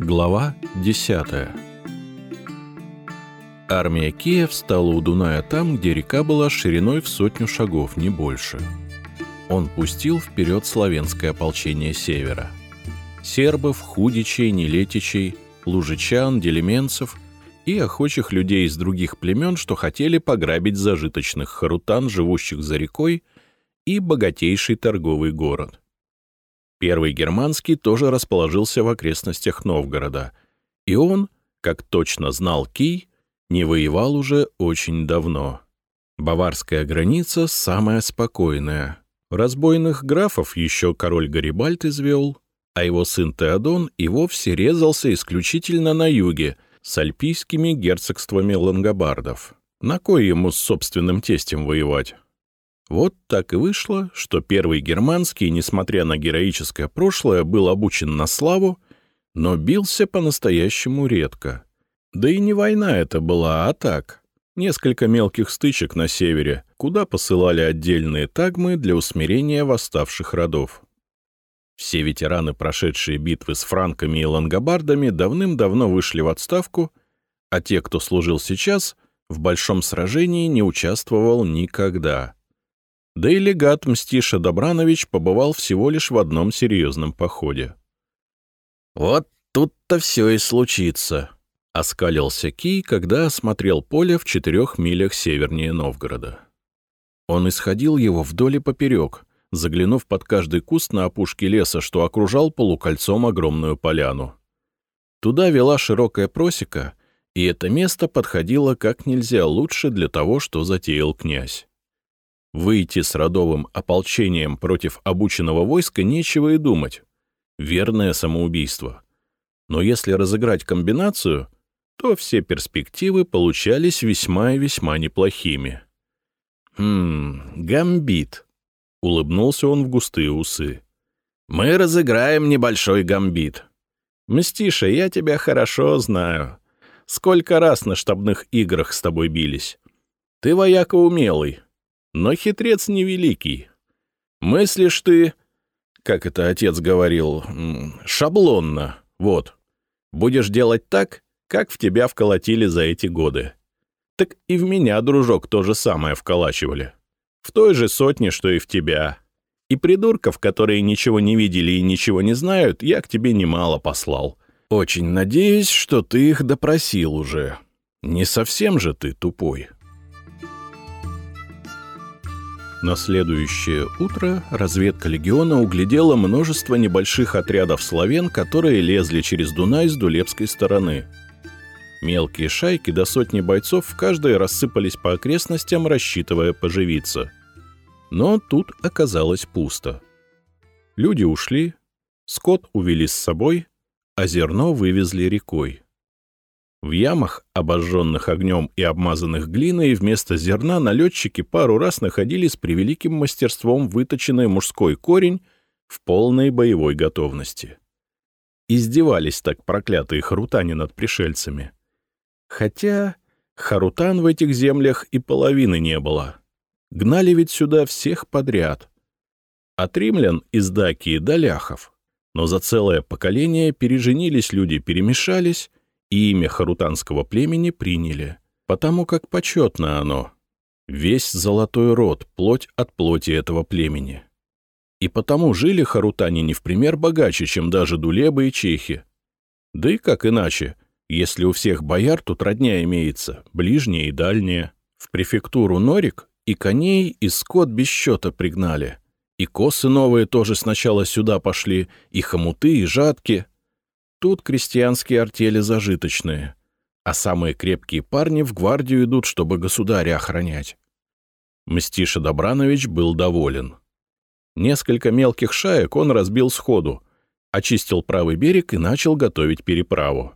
Глава 10 Армия Кия встала у Дуная там, где река была шириной в сотню шагов, не больше. Он пустил вперед славянское ополчение севера. Сербов, худичей, нелетичей, лужичан, делеменцев и охочих людей из других племен, что хотели пограбить зажиточных харутан, живущих за рекой, и богатейший торговый город — Первый германский тоже расположился в окрестностях Новгорода, и он, как точно знал Кий, не воевал уже очень давно. Баварская граница самая спокойная. Разбойных графов еще король Гарибальд извел, а его сын Теодон и вовсе резался исключительно на юге с альпийскими герцогствами лангобардов. На кой ему с собственным тестем воевать? Вот так и вышло, что первый германский, несмотря на героическое прошлое, был обучен на славу, но бился по-настоящему редко. Да и не война это была, а так. Несколько мелких стычек на севере, куда посылали отдельные тагмы для усмирения восставших родов. Все ветераны, прошедшие битвы с франками и лангобардами, давным-давно вышли в отставку, а те, кто служил сейчас, в большом сражении не участвовал никогда — да и легат Мстиша Добранович побывал всего лишь в одном серьезном походе. «Вот тут-то все и случится», — оскалился Кий, когда осмотрел поле в четырех милях севернее Новгорода. Он исходил его вдоль и поперек, заглянув под каждый куст на опушке леса, что окружал полукольцом огромную поляну. Туда вела широкая просека, и это место подходило как нельзя лучше для того, что затеял князь. Выйти с родовым ополчением против обученного войска нечего и думать. Верное самоубийство. Но если разыграть комбинацию, то все перспективы получались весьма и весьма неплохими. «Хм, гамбит», — улыбнулся он в густые усы. «Мы разыграем небольшой гамбит. Мстиша, я тебя хорошо знаю. Сколько раз на штабных играх с тобой бились. Ты вояка умелый, но хитрец невеликий. Мыслишь ты, как это отец говорил, шаблонно, вот. Будешь делать так, как в тебя вколотили за эти годы. Так и в меня, дружок, то же самое вколачивали. В той же сотне, что и в тебя. И придурков, которые ничего не видели и ничего не знают, я к тебе немало послал. Очень надеюсь, что ты их допросил уже. Не совсем же ты тупой». На следующее утро разведка легиона углядела множество небольших отрядов славян, которые лезли через Дунай с Дулепской стороны. Мелкие шайки до сотни бойцов в каждой рассыпались по окрестностям, рассчитывая поживиться. Но тут оказалось пусто. Люди ушли, скот увели с собой, а зерно вывезли рекой. В ямах, обожженных огнем и обмазанных глиной, вместо зерна налетчики пару раз находили с превеликим мастерством выточенный мужской корень в полной боевой готовности. Издевались так проклятые харутане над пришельцами. Хотя харутан в этих землях и половины не было. Гнали ведь сюда всех подряд. От римлян из Дакии до ляхов. Но за целое поколение переженились люди, перемешались, и имя харутанского племени приняли, потому как почетно оно. Весь золотой род, плоть от плоти этого племени. И потому жили харутане не в пример богаче, чем даже дулебы и чехи. Да и как иначе, если у всех бояр тут родня имеется, ближняя и дальняя. В префектуру Норик и коней, и скот без счета пригнали. И косы новые тоже сначала сюда пошли, и хомуты, и жатки — Тут крестьянские артели зажиточные, а самые крепкие парни в гвардию идут, чтобы государя охранять. Мстиша Добранович был доволен. Несколько мелких шаек он разбил сходу, очистил правый берег и начал готовить переправу.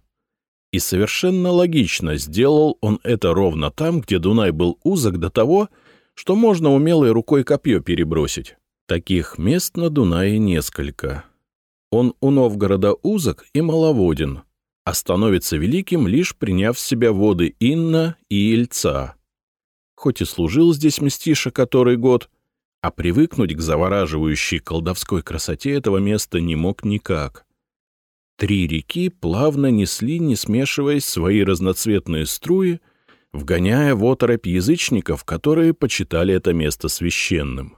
И совершенно логично сделал он это ровно там, где Дунай был узок до того, что можно умелой рукой копье перебросить. Таких мест на Дунае несколько. Он у Новгорода узок и маловоден, а становится великим, лишь приняв в себя воды Инна и Ильца. Хоть и служил здесь Мстиша который год, а привыкнуть к завораживающей колдовской красоте этого места не мог никак. Три реки плавно несли, не смешиваясь, свои разноцветные струи, вгоняя в оторопь язычников, которые почитали это место священным.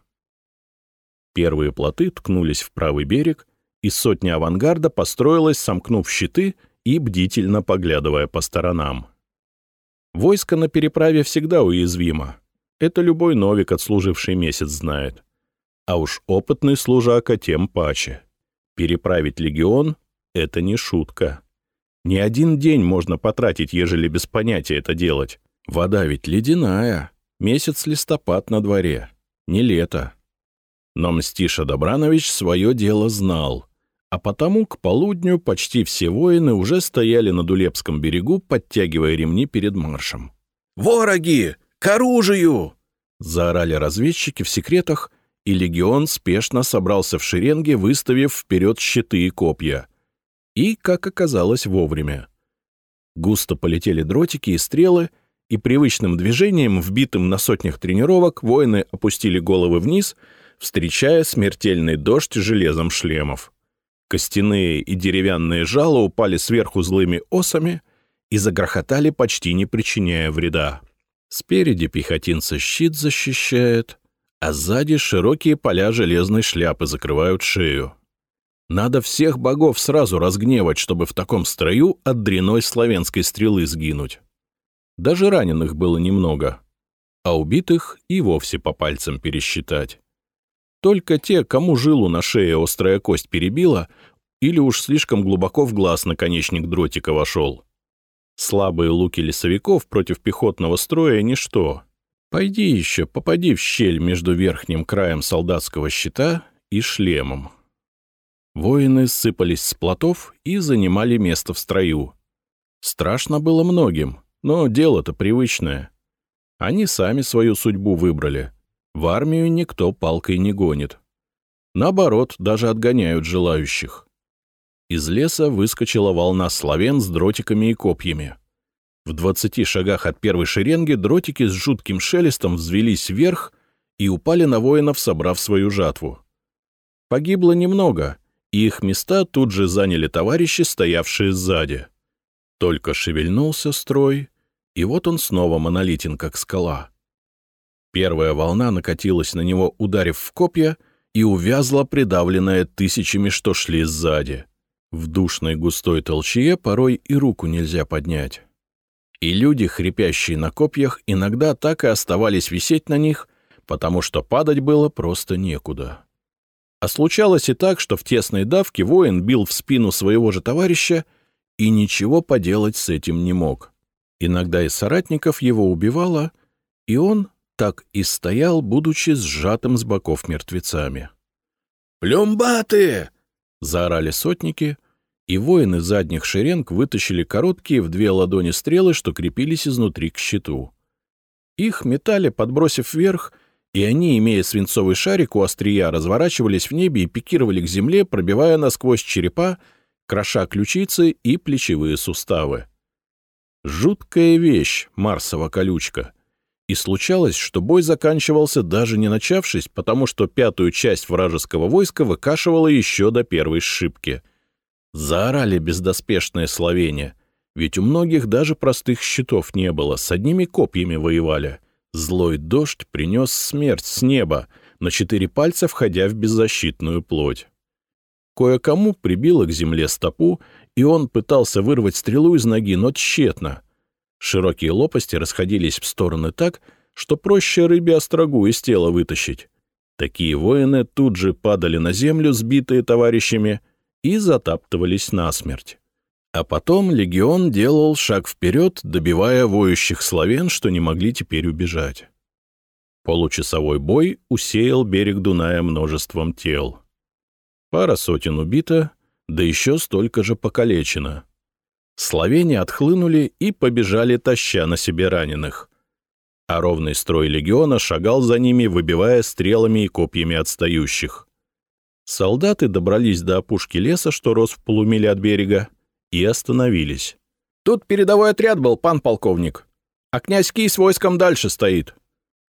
Первые плоты ткнулись в правый берег, и сотня авангарда построилась, сомкнув щиты и бдительно поглядывая по сторонам. Войско на переправе всегда уязвимо. Это любой новик, отслуживший месяц, знает. А уж опытный служака тем паче. Переправить легион — это не шутка. Не один день можно потратить, ежели без понятия это делать. Вода ведь ледяная. Месяц листопад на дворе. Не лето. Но Мстиша Добранович свое дело знал, а потому к полудню почти все воины уже стояли на Дулепском берегу, подтягивая ремни перед маршем. «Вороги! К оружию!» — заорали разведчики в секретах, и легион спешно собрался в шеренге, выставив вперед щиты и копья. И, как оказалось, вовремя. Густо полетели дротики и стрелы, и привычным движением, вбитым на сотнях тренировок, воины опустили головы вниз — встречая смертельный дождь железом шлемов. Костяные и деревянные жало упали сверху злыми осами и загрохотали, почти не причиняя вреда. Спереди пехотинца щит защищает, а сзади широкие поля железной шляпы закрывают шею. Надо всех богов сразу разгневать, чтобы в таком строю от дряной славянской стрелы сгинуть. Даже раненых было немного, а убитых и вовсе по пальцам пересчитать. Только те, кому жилу на шее острая кость перебила, или уж слишком глубоко в глаз наконечник дротика вошел. Слабые луки лесовиков против пехотного строя — ничто. Пойди еще, попади в щель между верхним краем солдатского щита и шлемом. Воины сыпались с плотов и занимали место в строю. Страшно было многим, но дело-то привычное. Они сами свою судьбу выбрали. В армию никто палкой не гонит. Наоборот, даже отгоняют желающих. Из леса выскочила волна славян с дротиками и копьями. В двадцати шагах от первой шеренги дротики с жутким шелестом взвелись вверх и упали на воинов, собрав свою жатву. Погибло немного, и их места тут же заняли товарищи, стоявшие сзади. Только шевельнулся строй, и вот он снова монолитен, как скала. Первая волна накатилась на него, ударив в копья, и увязла, придавленная тысячами, что шли сзади. В душной густой толчье порой и руку нельзя поднять. И люди, хрипящие на копьях, иногда так и оставались висеть на них, потому что падать было просто некуда. А случалось и так, что в тесной давке воин бил в спину своего же товарища и ничего поделать с этим не мог. Иногда из соратников его убивало, и он, так и стоял, будучи сжатым с боков мертвецами. «Плюмбаты!» — заорали сотники, и воины задних шеренг вытащили короткие в две ладони стрелы, что крепились изнутри к щиту. Их метали, подбросив вверх, и они, имея свинцовый шарик у острия, разворачивались в небе и пикировали к земле, пробивая насквозь черепа, кроша ключицы и плечевые суставы. Жуткая вещь, Марсова колючка — и случалось, что бой заканчивался даже не начавшись, потому что пятую часть вражеского войска выкашивало еще до первой сшибки. Заорали бездоспешное словение, ведь у многих даже простых щитов не было, с одними копьями воевали. Злой дождь принес смерть с неба, на четыре пальца входя в беззащитную плоть. Кое-кому прибило к земле стопу, и он пытался вырвать стрелу из ноги, но тщетно. Широкие лопасти расходились в стороны так, что проще рыбе острогу из тела вытащить. Такие воины тут же падали на землю, сбитые товарищами, и затаптывались насмерть. А потом легион делал шаг вперед, добивая воющих славян, что не могли теперь убежать. Получасовой бой усеял берег Дуная множеством тел. Пара сотен убито, да еще столько же покалечено. Словения отхлынули и побежали, таща на себе раненых. А ровный строй легиона шагал за ними, выбивая стрелами и копьями отстающих. Солдаты добрались до опушки леса, что рос в полумиле от берега, и остановились. «Тут передовой отряд был, пан полковник, а князь Кий с войском дальше стоит».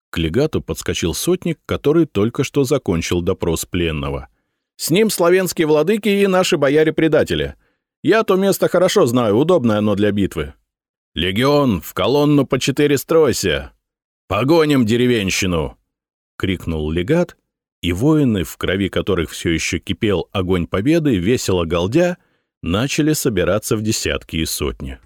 К легату подскочил сотник, который только что закончил допрос пленного. «С ним славянские владыки и наши бояре-предатели. Я то место хорошо знаю, удобное оно для битвы. Легион, в колонну по четыре стройся! Погоним деревенщину!» — крикнул легат, и воины, в крови которых все еще кипел огонь победы, весело галдя, начали собираться в десятки и сотни.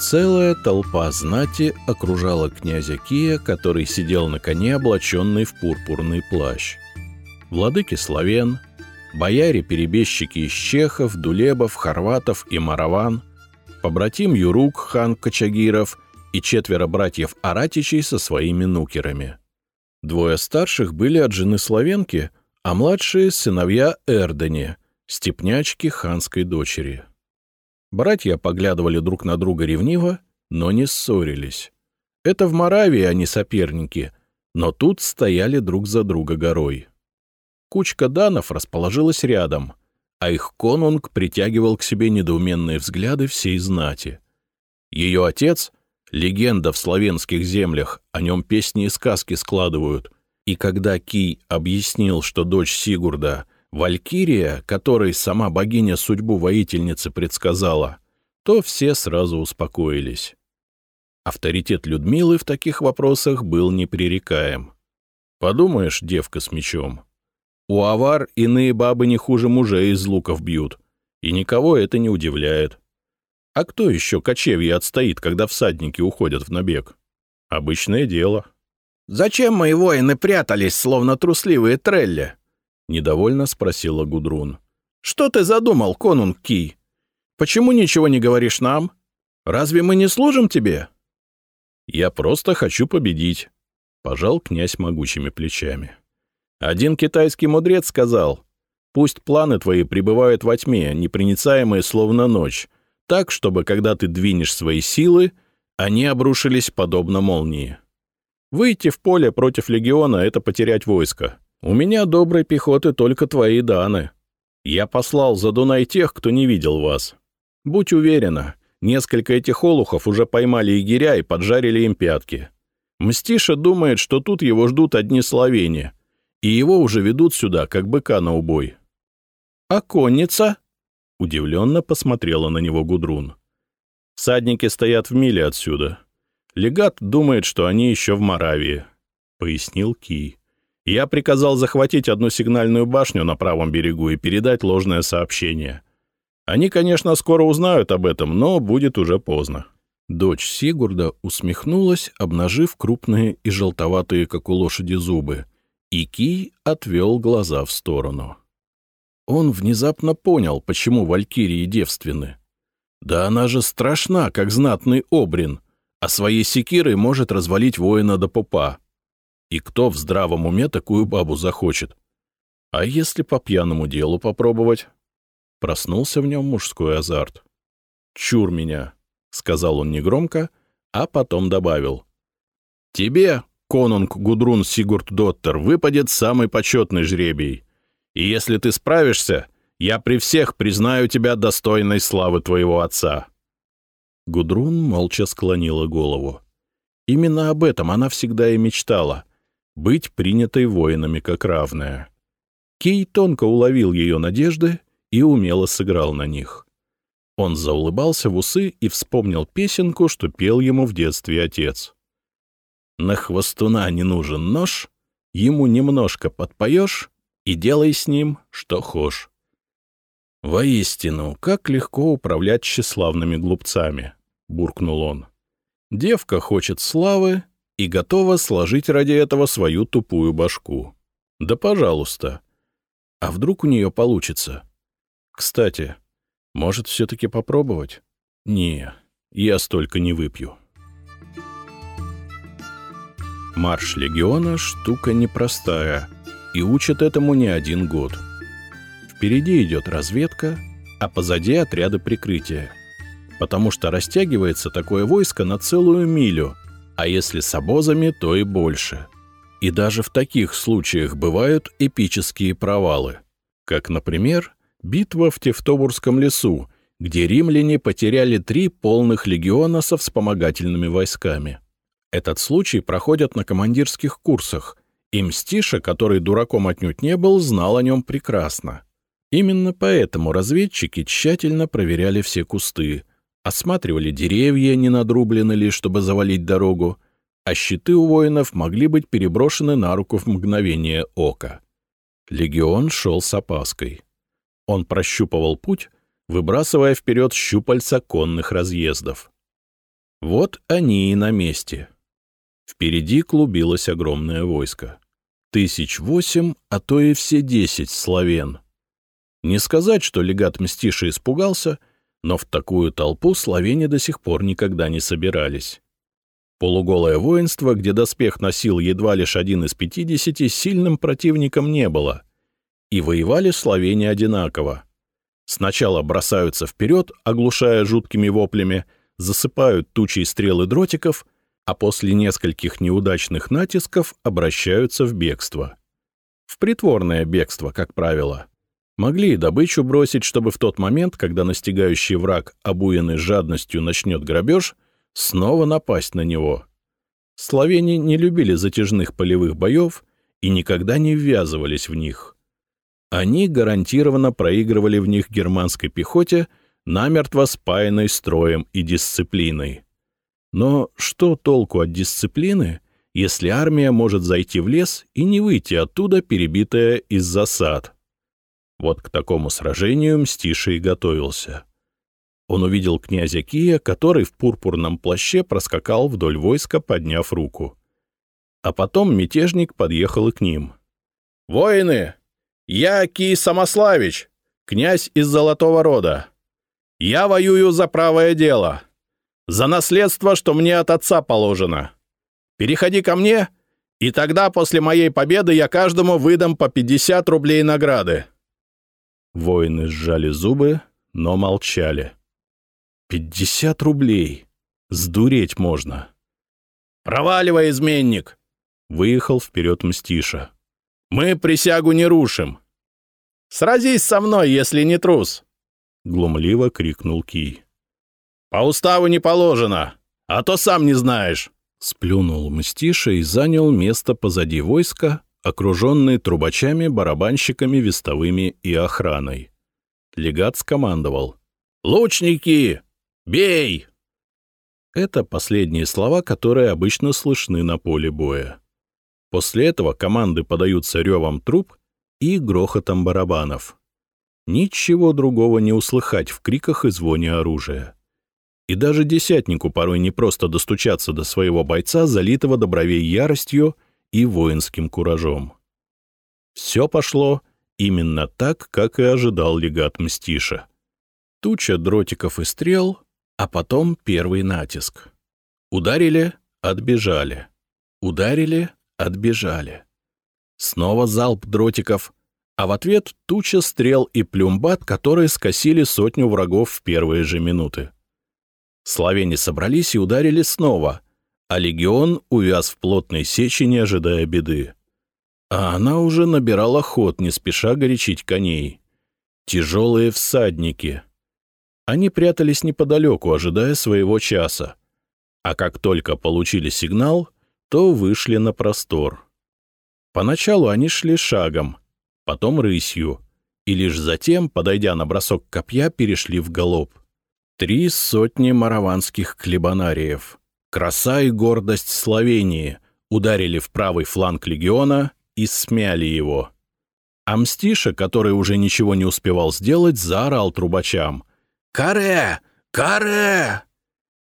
Целая толпа знати окружала князя Кия, который сидел на коне, облаченный в пурпурный плащ. Владыки славян, бояре-перебежчики из чехов, дулебов, хорватов и мараван, побратим Юрук, хан Кочагиров и четверо братьев Аратичей со своими нукерами. Двое старших были от жены Славенки, а младшие — сыновья Эрдени, степнячки ханской дочери. Братья поглядывали друг на друга ревниво, но не ссорились. Это в Моравии они соперники, но тут стояли друг за друга горой. Кучка данов расположилась рядом, а их конунг притягивал к себе недоуменные взгляды всей знати. Ее отец — легенда в славянских землях, о нем песни и сказки складывают. И когда Кий объяснил, что дочь Сигурда — Валькирия, которой сама богиня судьбу воительницы предсказала, то все сразу успокоились. Авторитет Людмилы в таких вопросах был непререкаем. Подумаешь, девка с мечом — у авар иные бабы не хуже мужей из луков бьют, и никого это не удивляет. А кто еще кочевье отстоит, когда всадники уходят в набег? Обычное дело. «Зачем мои воины прятались, словно трусливые трелли?» — недовольно спросила Гудрун. «Что ты задумал, конунг Кий? Почему ничего не говоришь нам? Разве мы не служим тебе?» «Я просто хочу победить», — пожал князь могучими плечами. Один китайский мудрец сказал, «Пусть планы твои пребывают во тьме, непроницаемые словно ночь, так, чтобы, когда ты двинешь свои силы, они обрушились подобно молнии. Выйти в поле против легиона — это потерять войско. У меня доброй пехоты только твои даны. Я послал за Дунай тех, кто не видел вас. Будь уверена, несколько этих олухов уже поймали егеря и поджарили им пятки. Мстиша думает, что тут его ждут одни словения, и его уже ведут сюда, как быка на убой. «А конница?» — удивленно посмотрела на него Гудрун. «Садники стоят в миле отсюда. Легат думает, что они еще в Моравии», — пояснил Кий. «Я приказал захватить одну сигнальную башню на правом берегу и передать ложное сообщение. Они, конечно, скоро узнают об этом, но будет уже поздно». Дочь Сигурда усмехнулась, обнажив крупные и желтоватые, как у лошади, зубы — и Ки отвел глаза в сторону. Он внезапно понял, почему валькирии девственны. Да она же страшна, как знатный обрин, а своей секирой может развалить воина до пупа. И кто в здравом уме такую бабу захочет? А если по пьяному делу попробовать? Проснулся в нем мужской азарт. «Чур меня», — сказал он негромко, а потом добавил. «Тебе, конунг Гудрун Сигурд Доттер, выпадет самый почетный жребий. И если ты справишься, я при всех признаю тебя достойной славы твоего отца». Гудрун молча склонила голову. Именно об этом она всегда и мечтала — быть принятой воинами как равная. Кей тонко уловил ее надежды и умело сыграл на них. Он заулыбался в усы и вспомнил песенку, что пел ему в детстве отец — на хвостуна не нужен нож, ему немножко подпоешь и делай с ним, что хошь. «Воистину, как легко управлять тщеславными глупцами», — буркнул он. «Девка хочет славы и готова сложить ради этого свою тупую башку. Да пожалуйста. А вдруг у нее получится? Кстати, может, все-таки попробовать? Не, я столько не выпью». Марш легиона — штука непростая, и учат этому не один год. Впереди идет разведка, а позади отряды прикрытия. Потому что растягивается такое войско на целую милю, а если с обозами, то и больше. И даже в таких случаях бывают эпические провалы. Как, например, битва в Тевтобурском лесу, где римляне потеряли три полных легиона со вспомогательными войсками. Этот случай проходят на командирских курсах, и Мстиша, который дураком отнюдь не был, знал о нем прекрасно. Именно поэтому разведчики тщательно проверяли все кусты, осматривали деревья, не надрублены ли, чтобы завалить дорогу, а щиты у воинов могли быть переброшены на руку в мгновение ока. Легион шел с опаской. Он прощупывал путь, выбрасывая вперед щупальца конных разъездов. Вот они и на месте. Впереди клубилось огромное войско. Тысяч восемь, а то и все десять славен. Не сказать, что легат Мстиша испугался, но в такую толпу славяне до сих пор никогда не собирались. Полуголое воинство, где доспех носил едва лишь один из пятидесяти, сильным противником не было. И воевали славяне одинаково. Сначала бросаются вперед, оглушая жуткими воплями, засыпают тучей стрелы дротиков — а после нескольких неудачных натисков обращаются в бегство. В притворное бегство, как правило. Могли и добычу бросить, чтобы в тот момент, когда настигающий враг, обуянный жадностью, начнет грабеж, снова напасть на него. Словени не любили затяжных полевых боев и никогда не ввязывались в них. Они гарантированно проигрывали в них германской пехоте, намертво спаянной строем и дисциплиной. Но что толку от дисциплины, если армия может зайти в лес и не выйти оттуда, перебитая из засад? Вот к такому сражению Мстиша и готовился. Он увидел князя Кия, который в пурпурном плаще проскакал вдоль войска, подняв руку. А потом мятежник подъехал и к ним. «Воины! Я Кий Самославич, князь из Золотого Рода. Я воюю за правое дело. За наследство, что мне от отца положено. Переходи ко мне, и тогда после моей победы я каждому выдам по 50 рублей награды». Воины сжали зубы, но молчали. «Пятьдесят рублей! Сдуреть можно!» «Проваливай, изменник!» — выехал вперед Мстиша. «Мы присягу не рушим!» «Сразись со мной, если не трус!» — глумливо крикнул Кий. «По уставу не положено, а то сам не знаешь!» Сплюнул Мстиша и занял место позади войска, окруженный трубачами, барабанщиками, вестовыми и охраной. Легат скомандовал. «Лучники! Бей!» Это последние слова, которые обычно слышны на поле боя. После этого команды подаются ревом труб и грохотом барабанов. Ничего другого не услыхать в криках и звоне оружия. И даже десятнику порой не просто достучаться до своего бойца, залитого до яростью и воинским куражом. Все пошло именно так, как и ожидал легат Мстиша. Туча дротиков и стрел, а потом первый натиск. Ударили — отбежали. Ударили — отбежали. Снова залп дротиков, а в ответ туча стрел и плюмбат, которые скосили сотню врагов в первые же минуты. Словени собрались и ударили снова, а легион увяз в плотной сечи, не ожидая беды. А она уже набирала ход, не спеша горячить коней. Тяжелые всадники. Они прятались неподалеку, ожидая своего часа. А как только получили сигнал, то вышли на простор. Поначалу они шли шагом, потом рысью, и лишь затем, подойдя на бросок копья, перешли в галоп. Три сотни мараванских клебанариев. Краса и гордость Словении ударили в правый фланг легиона и смяли его. Амстиша, который уже ничего не успевал сделать, заорал трубачам. «Каре! Каре!»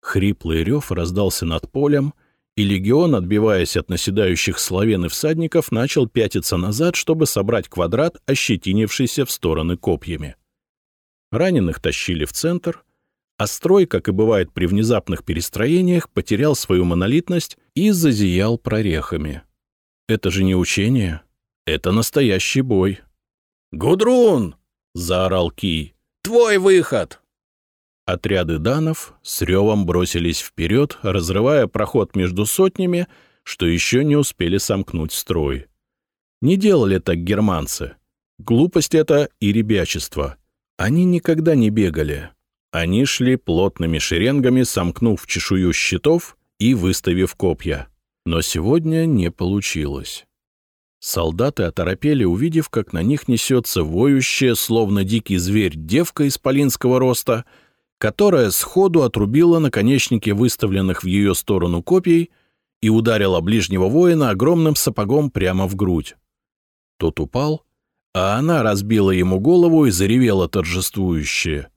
Хриплый рев раздался над полем, и легион, отбиваясь от наседающих славян и всадников, начал пятиться назад, чтобы собрать квадрат, ощетинившийся в стороны копьями. Раненых тащили в центр — а строй, как и бывает при внезапных перестроениях, потерял свою монолитность и зазиял прорехами. Это же не учение, это настоящий бой. «Гудрун!» — заорал Кий. «Твой выход!» Отряды данов с ревом бросились вперед, разрывая проход между сотнями, что еще не успели сомкнуть строй. Не делали так германцы. Глупость это и ребячество. Они никогда не бегали. Они шли плотными шеренгами, сомкнув чешую щитов и выставив копья. Но сегодня не получилось. Солдаты оторопели, увидев, как на них несется воющая, словно дикий зверь, девка исполинского роста, которая сходу отрубила наконечники выставленных в ее сторону копий и ударила ближнего воина огромным сапогом прямо в грудь. Тот упал, а она разбила ему голову и заревела торжествующе.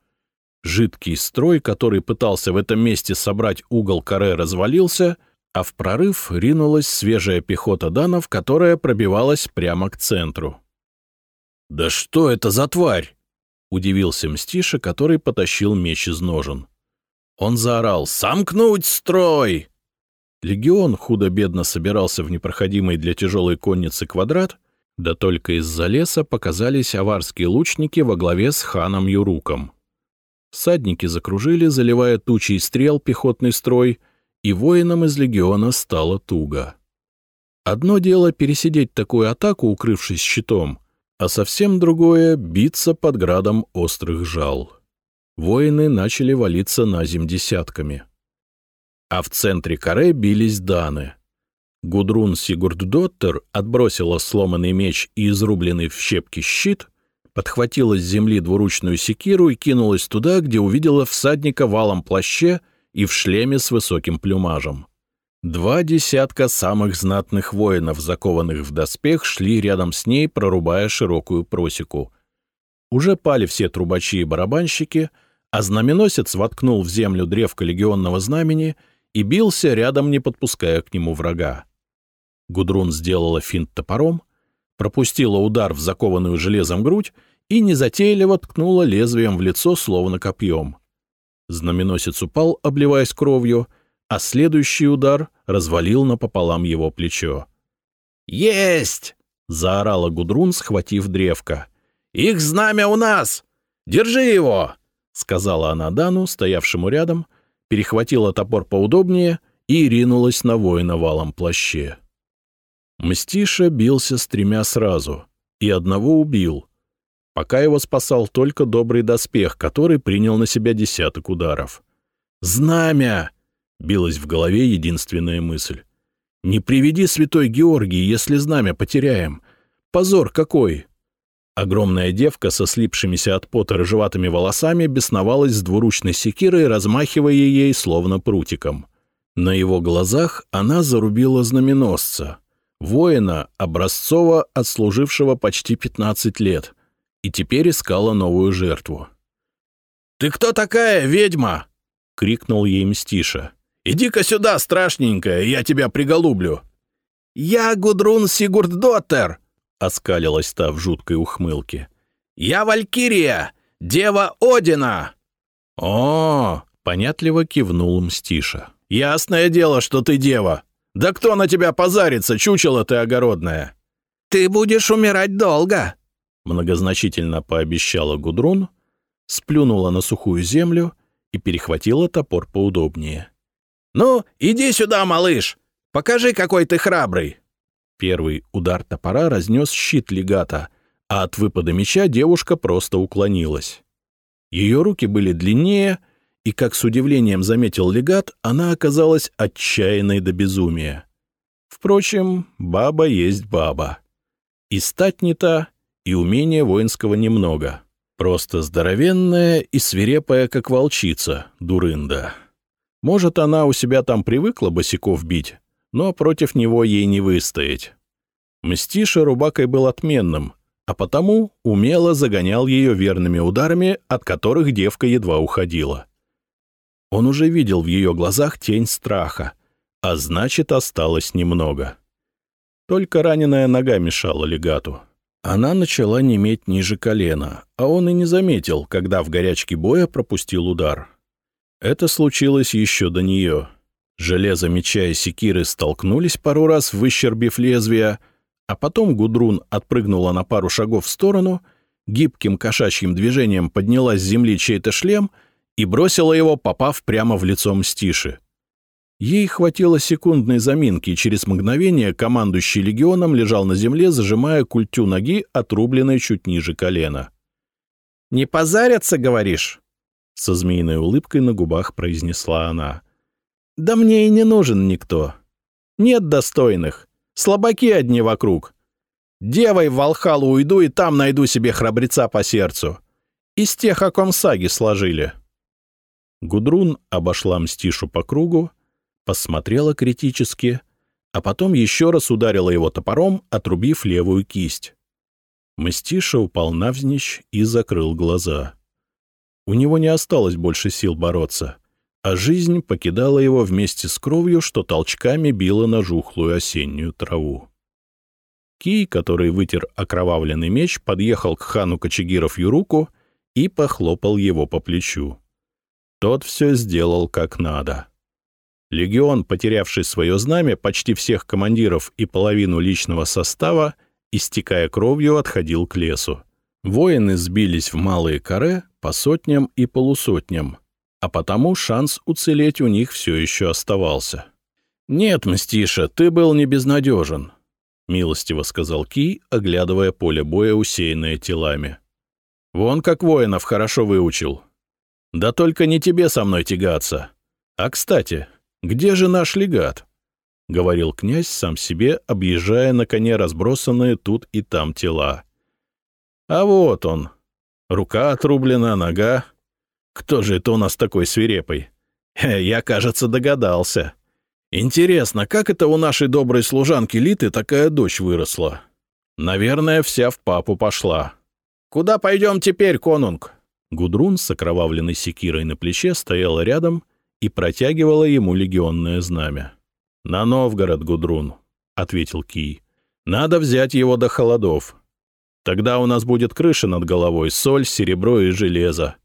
Жидкий строй, который пытался в этом месте собрать угол каре, развалился — а в прорыв ринулась свежая пехота данов, которая пробивалась прямо к центру. «Да что это за тварь?» — удивился Мстиша, который потащил меч из ножен. Он заорал «Сомкнуть строй!» Легион худо-бедно собирался в непроходимый для тяжелой конницы квадрат, да только из-за леса показались аварские лучники во главе с ханом Юруком. Садники закружили, заливая тучей стрел пехотный строй — и воинам из легиона стало туго. Одно дело пересидеть такую атаку, укрывшись щитом, а совсем другое — биться под градом острых жал. Воины начали валиться на зим десятками. А в центре каре бились даны. Гудрун Сигурддоттер отбросила сломанный меч и изрубленный в щепки щит, подхватила с земли двуручную секиру и кинулась туда, где увидела всадника валом плаще — и в шлеме с высоким плюмажем. Два десятка самых знатных воинов, закованных в доспех, шли рядом с ней, прорубая широкую просеку. Уже пали все трубачи и барабанщики, а знаменосец воткнул в землю древко легионного знамени и бился рядом, не подпуская к нему врага. Гудрун сделала финт топором, пропустила удар в закованную железом грудь и незатейливо ткнула лезвием в лицо, словно копьем. Знаменосец упал, обливаясь кровью, а следующий удар развалил напополам его плечо. «Есть!» — заорала Гудрун, схватив древко. «Их знамя у нас! Держи его!» — сказала она Дану, стоявшему рядом, перехватила топор поудобнее и ринулась на воина валом плаще. Мстиша бился с тремя сразу, и одного убил, пока его спасал только добрый доспех, который принял на себя десяток ударов. «Знамя!» — билась в голове единственная мысль. «Не приведи святой Георгий, если знамя потеряем. Позор какой!» Огромная девка со слипшимися от пота рыжеватыми волосами бесновалась с двуручной секирой, размахивая ей словно прутиком. На его глазах она зарубила знаменосца, воина, образцово отслужившего почти 15 лет — и теперь искала новую жертву. «Ты кто такая, ведьма?» — крикнул ей Мстиша. «Иди-ка сюда, страшненькая, я тебя приголублю!» «Я Гудрун Сигурддоттер!» — оскалилась та в жуткой ухмылке. «Я Валькирия, дева Одина!» «О!» — понятливо кивнул Мстиша. «Ясное дело, что ты дева! Да кто на тебя позарится, чучело ты огородное!» «Ты будешь умирать долго!» Многозначительно пообещала Гудрун, сплюнула на сухую землю и перехватила топор поудобнее. «Ну, иди сюда, малыш! Покажи, какой ты храбрый!» Первый удар топора разнес щит легата, а от выпада меча девушка просто уклонилась. Ее руки были длиннее, и, как с удивлением заметил легат, она оказалась отчаянной до безумия. Впрочем, баба есть баба. И стать не та, и умения воинского немного. Просто здоровенная и свирепая, как волчица, дурында. Может, она у себя там привыкла босиков бить, но против него ей не выстоять. Мстиша рубакой был отменным, а потому умело загонял ее верными ударами, от которых девка едва уходила. Он уже видел в ее глазах тень страха, а значит, осталось немного. Только раненая нога мешала легату. Она начала неметь ниже колена, а он и не заметил, когда в горячке боя пропустил удар. Это случилось еще до нее. Железо меча и секиры столкнулись пару раз, выщербив лезвия, а потом Гудрун отпрыгнула на пару шагов в сторону, гибким кошачьим движением подняла с земли чей-то шлем и бросила его, попав прямо в лицо Мстиши. Ей хватило секундной заминки, и через мгновение командующий легионом лежал на земле, зажимая культю ноги, отрубленной чуть ниже колена. «Не позарятся, говоришь?» — со змеиной улыбкой на губах произнесла она. «Да мне и не нужен никто. Нет достойных. Слабаки одни вокруг. Девой в Волхалу уйду и там найду себе храбреца по сердцу. Из тех, о ком саги сложили». Гудрун обошла Мстишу по кругу, посмотрела критически, а потом еще раз ударила его топором, отрубив левую кисть. Мстиша упал навзничь и закрыл глаза. У него не осталось больше сил бороться, а жизнь покидала его вместе с кровью, что толчками била на жухлую осеннюю траву. Кий, который вытер окровавленный меч, подъехал к хану Кочегиров Юруку и похлопал его по плечу. Тот все сделал как надо. Легион, потерявший свое знамя, почти всех командиров и половину личного состава, истекая кровью, отходил к лесу. Воины сбились в малые каре по сотням и полусотням, а потому шанс уцелеть у них все еще оставался. «Нет, Мстиша, ты был не безнадежен», — милостиво сказал Ки, оглядывая поле боя, усеянное телами. «Вон как воинов хорошо выучил. Да только не тебе со мной тягаться. А, кстати, где же наш легат?» — говорил князь сам себе, объезжая на коне разбросанные тут и там тела. «А вот он. Рука отрублена, нога. Кто же это у нас такой свирепый? Я, кажется, догадался. Интересно, как это у нашей доброй служанки Литы такая дочь выросла? Наверное, вся в папу пошла. Куда пойдем теперь, конунг?» Гудрун с окровавленной секирой на плече стояла рядом и протягивала ему легионное знамя. «На Новгород, Гудрун», — ответил Кий. «Надо взять его до холодов. Тогда у нас будет крыша над головой, соль, серебро и железо.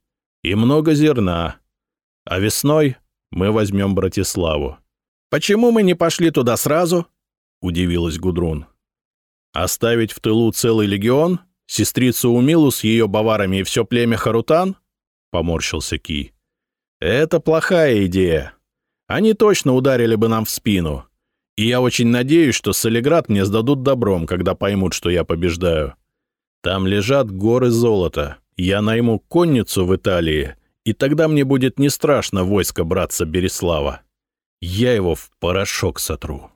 И много зерна. А весной мы возьмем Братиславу». «Почему мы не пошли туда сразу?» — удивилась Гудрун. «Оставить в тылу целый легион?» Сестрицу Умилу с ее баварами и все племя Харутан? Поморщился Ки. Это плохая идея. Они точно ударили бы нам в спину. И я очень надеюсь, что Солиград мне сдадут добром, когда поймут, что я побеждаю. Там лежат горы золота. Я найму конницу в Италии, и тогда мне будет не страшно войско братца Береслава. Я его в порошок сотру.